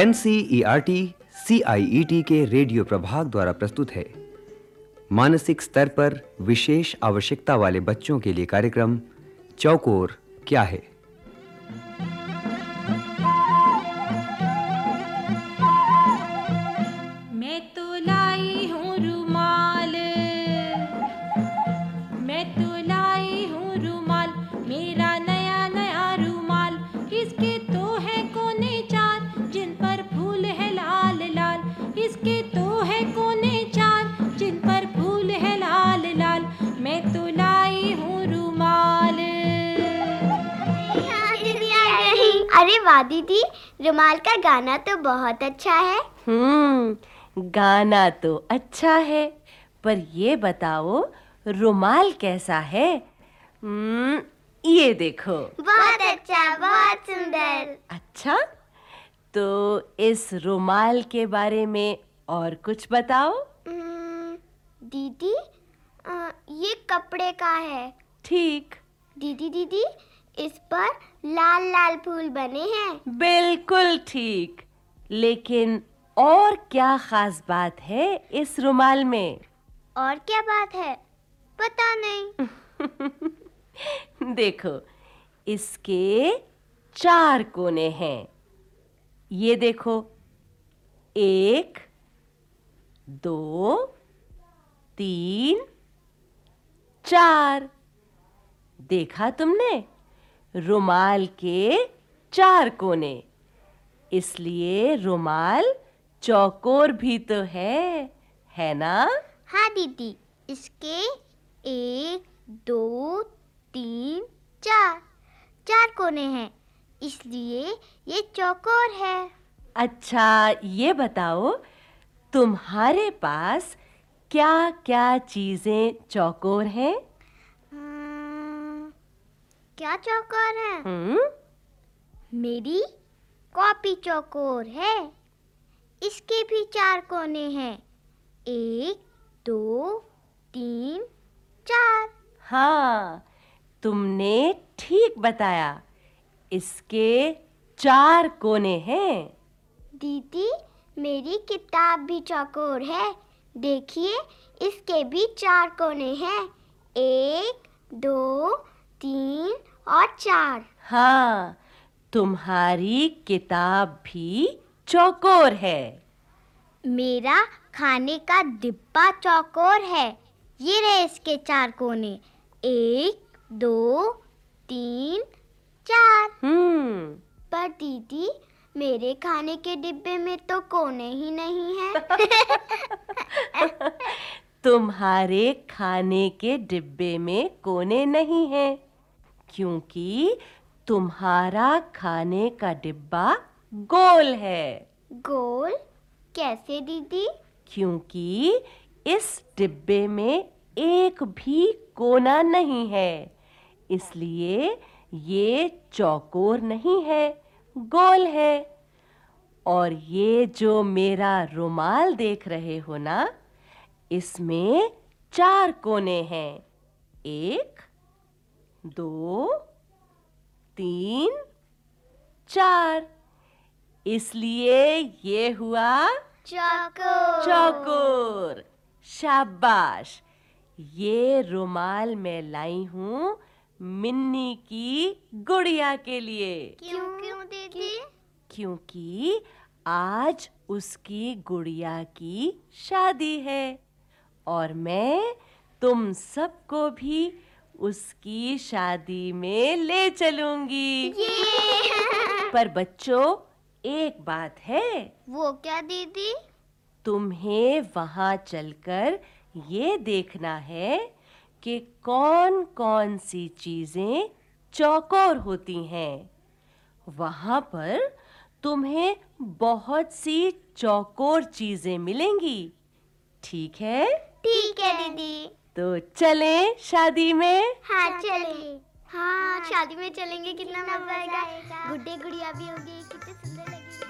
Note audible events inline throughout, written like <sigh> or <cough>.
N C E R T C I E T के radio प्रभाग द्वारा प्रस्तुत है। मानसिक स्तर पर विशेष आवश्यकता वाले बच्चों के लिए कार्यक्रम चौकोर क्या है? वाह दीदी रुमाल का गाना तो बहुत अच्छा है। हम्म गाना तो अच्छा है पर ये बताओ रुमाल कैसा है? हम्म ये देखो। बहुत अच्छा बहुत सुंदर। अच्छा? तो इस रुमाल के बारे में और कुछ बताओ। हम्म, दीदी अ, ये कपड़े का है। ठीक। दीदी दीदी इस पर लाल लाल फूल बने हैं। बिल्कुल ठीक। लेकिन और क्या खास बात है इस रुमाल में? और क्या बात है? पता नहीं। <laughs> देखो इसके चार कोने हैं। ये देखो एक दो तीन चार। देखा तुमने? रुमाल के चार कोने। इसलिए रुमाल चौकोर भी तो है है ना? हाँ दीदी इसके एक दो तीन चार चार कोने हैं। इसलिए ये चौकोर है। अच्छा ये बताओ तुम्हारे पास क्या क्या चीज़ें चौकोर हैं? क्या चौकोर है? हम्म? मेरी कॉपी चौकोर है। इसके भी चार कोने हैं। एक दो तीन चार। हाँ तुमने ठीक बताया। इसके चार कोने हैं। दीदी मेरी किताब भी चौकोर है। देखिए इसके भी चार कोने हैं। एक दो तीन और चार। हाँ तुम्हारी किताब भी चौकोर है। मेरा खाने का डिब्बा चौकोर है। ये रहे इसके चार कोने। एक दो तीन चार। हम्म। पर दीदी मेरे खाने के डिब्बे में तो कोने ही नहीं है। <laughs> तुम्हारे खाने के डिब्बे में कोने नहीं हैं। क्योंकि तुम्हारा खाने का डिब्बा गोल है। गोल? कैसे दीदी? क्योंकि इस डिब्बे में एक भी कोना नहीं है। इसलिए ये चौकोर नहीं है गोल है। और ये जो मेरा रुमाल देख रहे हो ना इसमें चार कोने हैं। एक दो तीन चार। इसलिए ये हुआ चौकोर। चौकोर। शाबाश। ये रुमाल मैं लाई हूँ मिन्नी की गुड़िया के लिए। क्यों क्यों दीदी? क्योंकि आज उसकी गुड़िया की शादी है। और मैं तुम सबको भी उसकी शादी में ले चलूँगी। पर बच्चों एक बात है। वो क्या दीदी? तुम्हें वहाँ चलकर ये देखना है कि कौन कौन सी चीज़ें चौकोर होती हैं। वहाँ पर तुम्हें बहुत सी चौकोर चीज़ें मिलेंगी। ठीक है? ठीक है दीदी। तो चले शादी में? हाँ चले। हाँ शादी में चलेंगे कितना मज़ा आएगा। गुड्डे गुड़िया भी होगी कितने सुंदर लगेगी।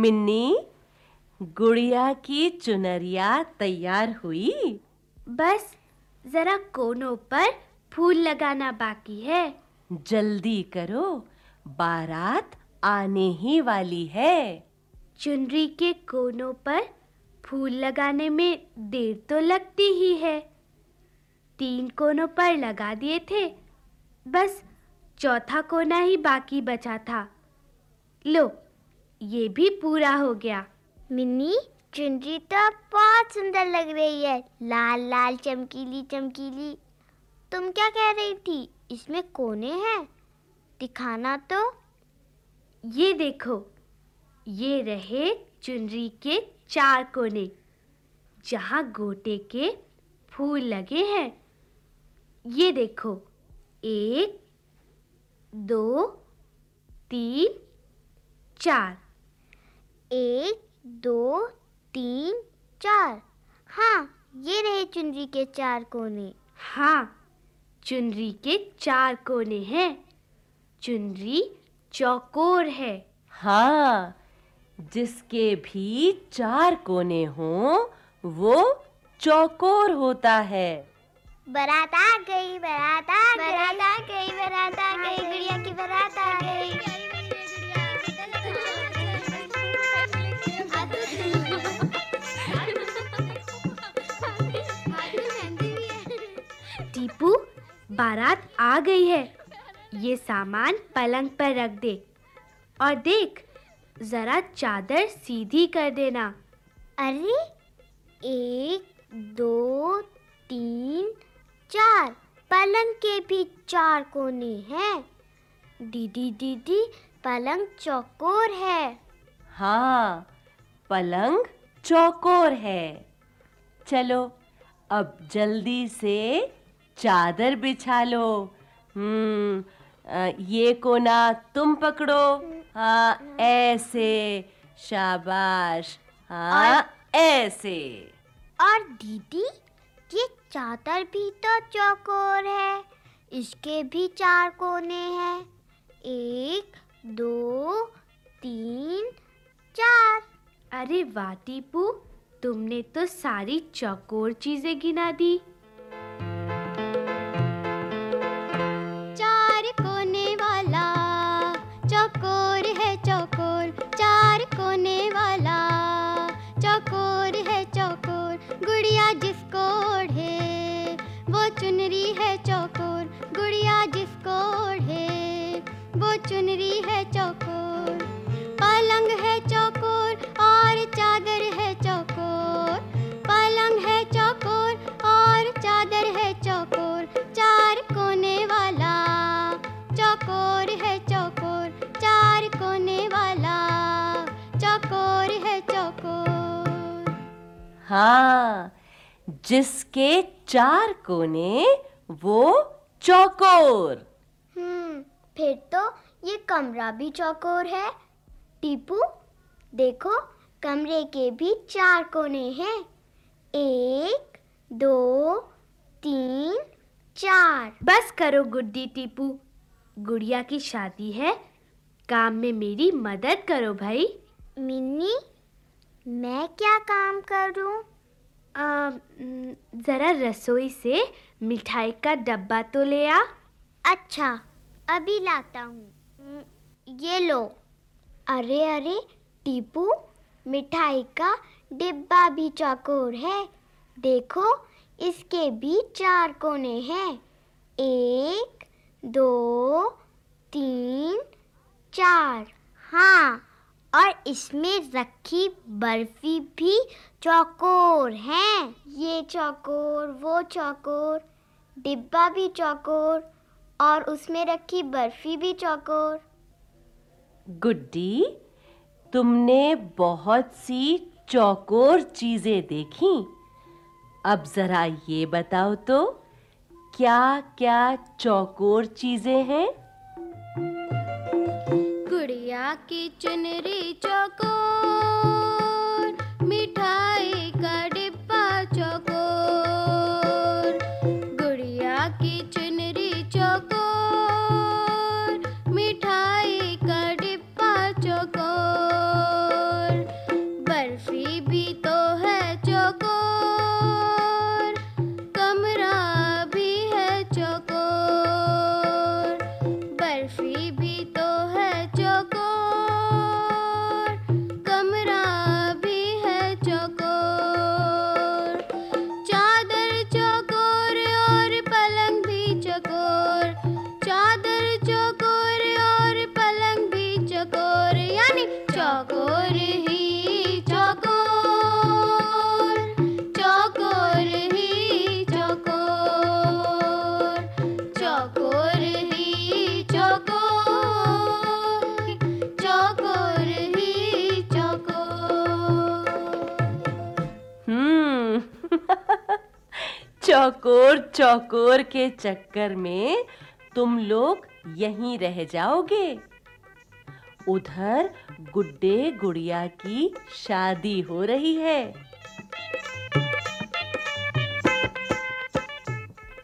मिन्नी गुड़िया की चुनरिया तैयार हुई। बस जरा कोनों पर फूल लगाना बाकी है। जल्दी करो बारात आने ही वाली है। चुनरी के कोनों पर फूल लगाने में देर तो लगती ही है। तीन कोनों पर लगा दिए थे बस चौथा कोना ही बाकी बचा था। लो ये भी पूरा हो गया। मिन्नी, चुनरी तो बहुत सुंदर लग रही है। लाल लाल, चमकीली चमकीली। तुम क्या कह रही थी? इसमें कोने हैं? दिखाना तो। ये देखो, ये रहे चुनरी के चार कोने, जहाँ गोटे के फूल लगे हैं। ये देखो, एक, दो, तीन, चार। एक दो तीन चार। हाँ ये रहे चुनरी के चार कोने। हाँ चुनरी के चार कोने हैं। चुनरी चौकोर है। हाँ जिसके भी चार कोने हों वो चौकोर होता है। बारात आ गई बारात आ गई। बारात आ गई बारात आ गई गुड़िया की बारात आ गई। बारात आ गई है। ये सामान पलंग पर रख दे और देख जरा चादर सीधी कर देना। अरे एक दो तीन चार पलंग के भी चार कोने हैं। दीदी दीदी पलंग चौकोर है। हाँ पलंग चौकोर है। चलो अब जल्दी से चादर बिछा लो। हम्म ये कोना तुम पकड़ो। हाँ ऐसे शाबाश। हाँ ऐसे। और दीदी ये चादर भी तो चौकोर है इसके भी चार कोने हैं। एक दो तीन चार। अरे वाह टीपू तुमने तो सारी चौकोर चीज़ें गिना दी। हाँ जिसके चार कोने वो चौकोर। हम्म फिर तो ये कमरा भी चौकोर है। टीपू देखो कमरे के भी चार कोने हैं। एक दो तीन चार। बस करो गुड्डी टीपू गुड़िया की शादी है। काम में मेरी मदद करो भाई। मिन्नी मैं क्या काम करूँ? जरा रसोई से मिठाई का डब्बा तो ले आ। अच्छा अभी लाता हूँ। ये लो। अरे अरे टीपू मिठाई का डिब्बा भी चौकोर है। देखो इसके भी चार कोने हैं। एक दो तीन चार। हाँ। और इसमें रखी बर्फ़ी भी चौकोर है। ये चौकोर, वो चौकोर, डिब्बा भी चौकोर और उसमें रखी बर्फ़ी भी चौकोर। गुड्डी, तुमने बहुत सी चौकोर चीज़ें देखी। अब जरा ये बताओ तो क्या क्या चौकोर चीज़ें हैं? की चुनरी चौकोर मिठाई का डिब्बा चौकोर। गुड़िया की चौकोर चौकोर के चक्कर में तुम लोग यहीं रह जाओगे। उधर गुड्डे गुड़िया की शादी हो रही है।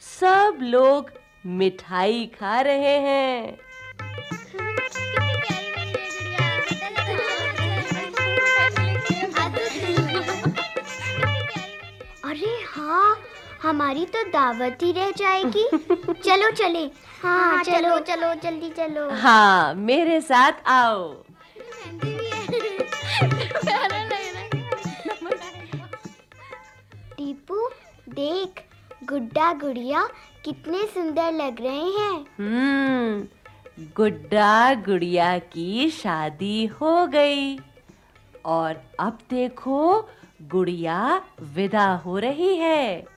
सब लोग मिठाई खा रहे हैं। हमारी तो दावत ही रह जाएगी। <laughs> चलो चले। हाँ हाँ चलो। चलो जल्दी चलो। हाँ मेरे साथ आओ। टीपू देख गुड्डा गुड़िया कितने सुंदर लग रहे हैं। हम्म गुड्डा गुड़िया की शादी हो गई। और अब देखो गुड़िया विदा हो रही है।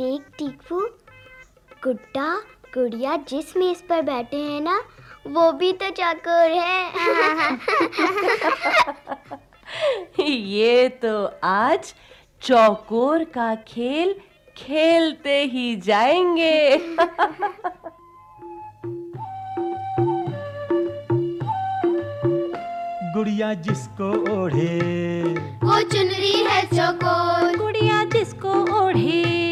देख टीपू गुड्डा गुड़िया जिस मेज पर बैठे हैं ना वो भी तो चाकोर है। <laughs> ये तो आज चौकोर का खेल खेलते ही जाएँगे। <laughs> गुड़िया जिसको ओढ़े। वो चुनरी है चौकोर। गुड़िया जिसको ओढ़े।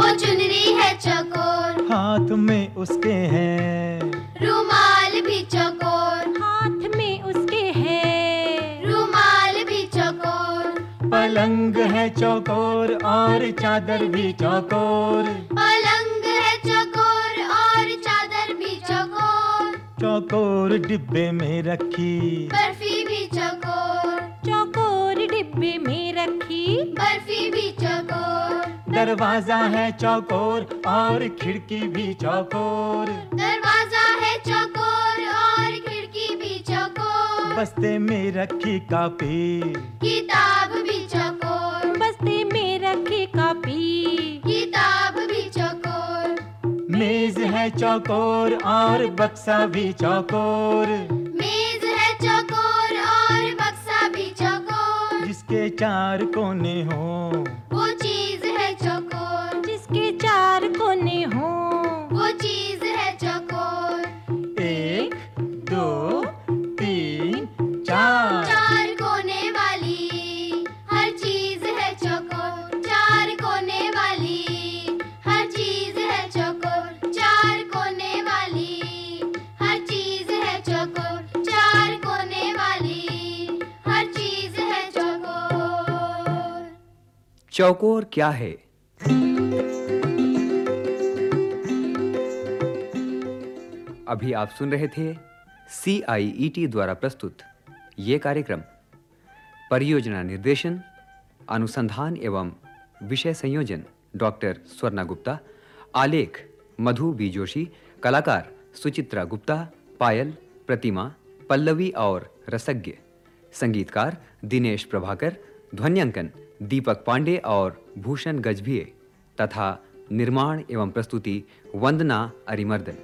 वो चुनरी है चौकोर। हाथ में उसके हैं। रुमाल भी चौकोर। हाथ में उसके है। रुमाल भी चौकोर। पलंग है चौकोर और चादर भी चौकोर। पलंग है चौकोर और चादर भी चौकोर। चौकोर डिब्बे में रखी। बर्फ़ी भी चौकोर। चौकोर डिब्बे में रखी। बर्फ़ी भी चौकोर। दरवाज़ा है चौकोर और खिड़की भी चौकोर। दरवाज़ा है चौकोर और खिड़की भी चौकोर। बस्ते में रखी कापी। किताब भी चौकोर। बस्ते में रखी कॉपी। किताब भी चौकोर। मेज है चौकोर और बक्सा भी चौकोर। मेज है चौकोर और बक्सा भी चौकोर। जिसके चार कोने हों। चौकोर क्या है? अभी आप सुन रहे थे सी आई ई टी द्वारा प्रस्तुत ये कार्यक्रम। परियोजना निर्देशन, अनुसंधान एवं विषय संयोजन डॉक्टर स्वर्णा गुप्ता, आलेख मधु बी जोशी, कलाकार सुचित्रा गुप्ता, पायल, प्रतिमा, पल्लवी और रसज्ञ, संगीतकार दिनेश प्रभाकर, ध्वन्यांकन दीपक पांडे और भूषण गजभिये तथा निर्माण एवं प्रस्तुति वंदना अरिमर्दन।